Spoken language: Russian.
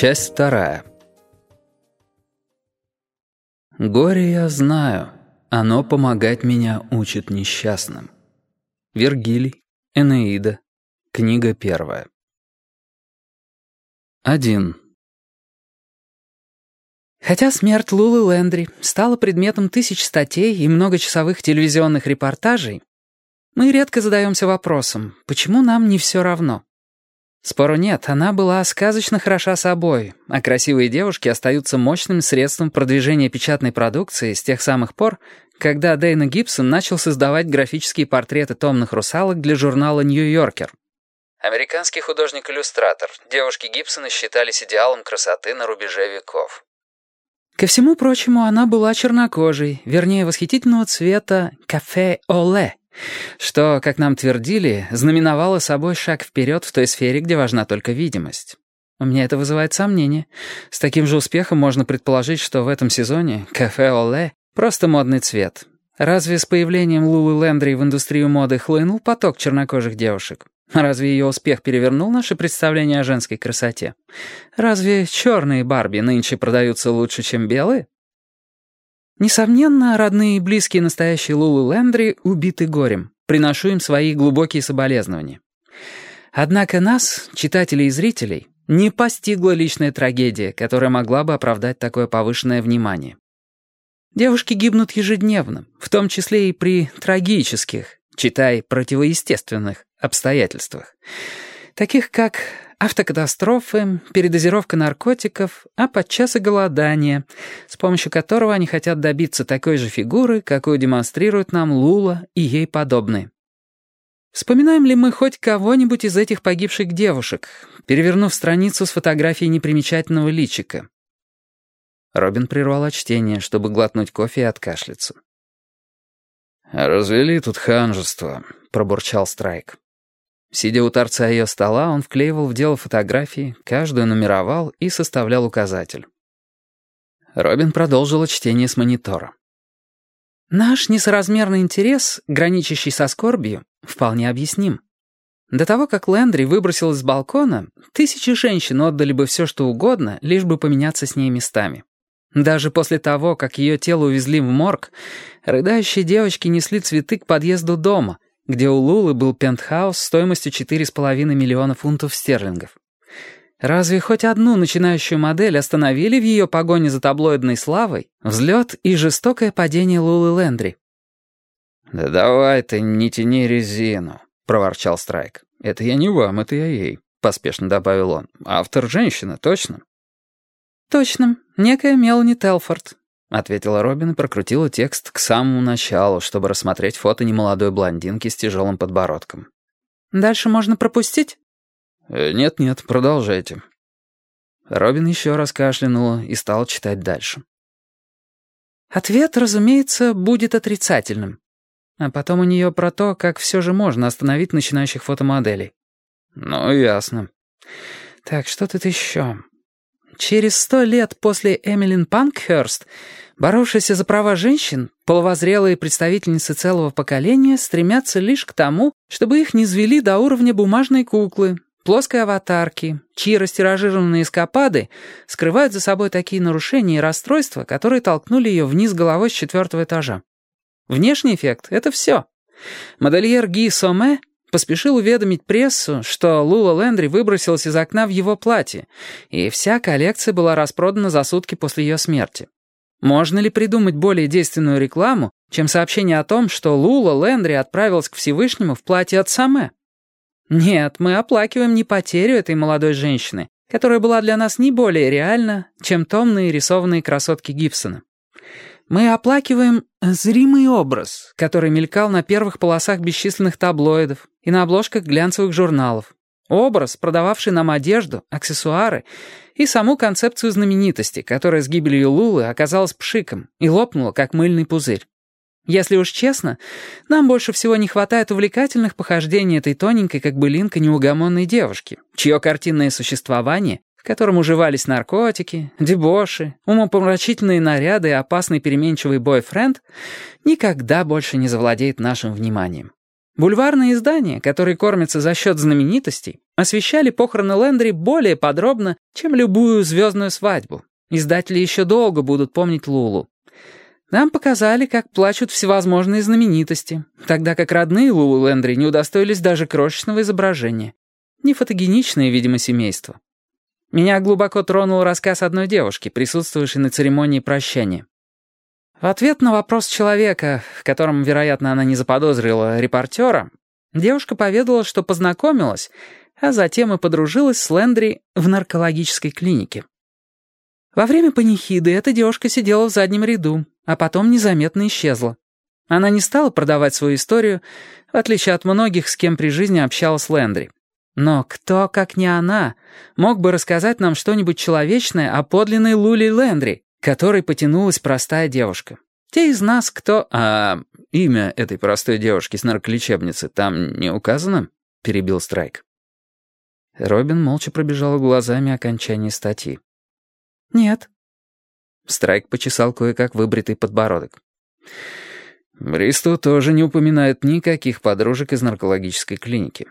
Часть вторая. Горе я знаю, оно помогать меня учит несчастным. Вергилий, Энеида, книга первая. Один. Хотя смерть Лулы Лендри стала предметом тысяч статей и многочасовых телевизионных репортажей, мы редко задаемся вопросом, почему нам не все равно. Спору нет, она была сказочно хороша собой, а красивые девушки остаются мощным средством продвижения печатной продукции с тех самых пор, когда Дейна Гибсон начал создавать графические портреты томных русалок для журнала «Нью-Йоркер». Американский художник-иллюстратор. Девушки Гибсона считались идеалом красоты на рубеже веков. Ко всему прочему, она была чернокожей, вернее, восхитительного цвета «кафе-оле», что, как нам твердили, знаменовало собой шаг вперед в той сфере, где важна только видимость. У меня это вызывает сомнение. С таким же успехом можно предположить, что в этом сезоне кафе «Оле» — просто модный цвет. Разве с появлением Лулы Лендри в индустрию моды хлынул поток чернокожих девушек? Разве ее успех перевернул наше представление о женской красоте? Разве черные Барби нынче продаются лучше, чем белые? Несомненно, родные и близкие настоящие Лулы Лендри убиты горем. Приношу им свои глубокие соболезнования. Однако нас, читателей и зрителей, не постигла личная трагедия, которая могла бы оправдать такое повышенное внимание. Девушки гибнут ежедневно, в том числе и при трагических, читай, противоестественных обстоятельствах, таких как автокатастрофы, передозировка наркотиков, а подчас и голодание, с помощью которого они хотят добиться такой же фигуры, какую демонстрируют нам Лула и ей подобные. Вспоминаем ли мы хоть кого-нибудь из этих погибших девушек, перевернув страницу с фотографией непримечательного личика? Робин прервала чтение, чтобы глотнуть кофе и откашляться. «Развели тут ханжество», — пробурчал Страйк. Сидя у торца ее стола, он вклеивал в дело фотографии, каждую нумеровал и составлял указатель. Робин продолжила чтение с монитора. «Наш несоразмерный интерес, граничащий со скорбью, вполне объясним. До того, как Лэндри выбросилась с балкона, тысячи женщин отдали бы все, что угодно, лишь бы поменяться с ней местами. Даже после того, как ее тело увезли в морг, рыдающие девочки несли цветы к подъезду дома — где у Лулы был пентхаус стоимостью 4,5 миллиона фунтов стерлингов. Разве хоть одну начинающую модель остановили в ее погоне за таблоидной славой взлет и жестокое падение Лулы Лендри? «Да давай ты, не тяни резину», — проворчал Страйк. «Это я не вам, это я ей», — поспешно добавил он. «Автор женщина, точно?» «Точно. Некая Мелани Телфорд. — ответила Робин и прокрутила текст к самому началу, чтобы рассмотреть фото немолодой блондинки с тяжелым подбородком. «Дальше можно пропустить?» э, «Нет-нет, продолжайте». Робин еще раз кашлянула и стала читать дальше. Ответ, разумеется, будет отрицательным. А потом у нее про то, как все же можно остановить начинающих фотомоделей. «Ну, ясно». «Так, что тут еще?» Через сто лет после Эмилин Панкхерст, боровшиеся за права женщин, половозрелые представительницы целого поколения стремятся лишь к тому, чтобы их не звели до уровня бумажной куклы, плоской аватарки, чьи растиражированные эскапады скрывают за собой такие нарушения и расстройства, которые толкнули ее вниз головой с четвертого этажа. Внешний эффект — это все. Модельер Ги Соме Поспешил уведомить прессу, что Лула Лендри выбросилась из окна в его платье, и вся коллекция была распродана за сутки после ее смерти. Можно ли придумать более действенную рекламу, чем сообщение о том, что Лула Лендри отправилась к Всевышнему в платье от Саме? Нет, мы оплакиваем не потерю этой молодой женщины, которая была для нас не более реальна, чем томные рисованные красотки Гибсона. Мы оплакиваем зримый образ, который мелькал на первых полосах бесчисленных таблоидов и на обложках глянцевых журналов. Образ, продававший нам одежду, аксессуары и саму концепцию знаменитости, которая с гибелью Лулы оказалась пшиком и лопнула, как мыльный пузырь. Если уж честно, нам больше всего не хватает увлекательных похождений этой тоненькой, как былинка, неугомонной девушки, чье картинное существование в котором уживались наркотики, дебоши, умопомрачительные наряды и опасный переменчивый бойфренд, никогда больше не завладеет нашим вниманием. Бульварные издания, которые кормятся за счет знаменитостей, освещали похороны Лэндри более подробно, чем любую звездную свадьбу. Издатели еще долго будут помнить Лулу. Нам показали, как плачут всевозможные знаменитости, тогда как родные Лулу Лэндри не удостоились даже крошечного изображения. Не фотогеничное, видимо, семейство. Меня глубоко тронул рассказ одной девушки, присутствовавшей на церемонии прощания. В ответ на вопрос человека, в котором, вероятно, она не заподозрила репортера, девушка поведала, что познакомилась, а затем и подружилась с Лендри в наркологической клинике. Во время панихиды эта девушка сидела в заднем ряду, а потом незаметно исчезла. Она не стала продавать свою историю, в отличие от многих, с кем при жизни общалась Лендри. Но кто, как не она, мог бы рассказать нам что-нибудь человечное о подлинной Лули Лендри, которой потянулась простая девушка. Те из нас, кто... А имя этой простой девушки с нарколечебницы там не указано? Перебил Страйк. Робин молча пробежала глазами окончание статьи. «Нет». Страйк почесал кое-как выбритый подбородок. Бристоу тоже не упоминает никаких подружек из наркологической клиники.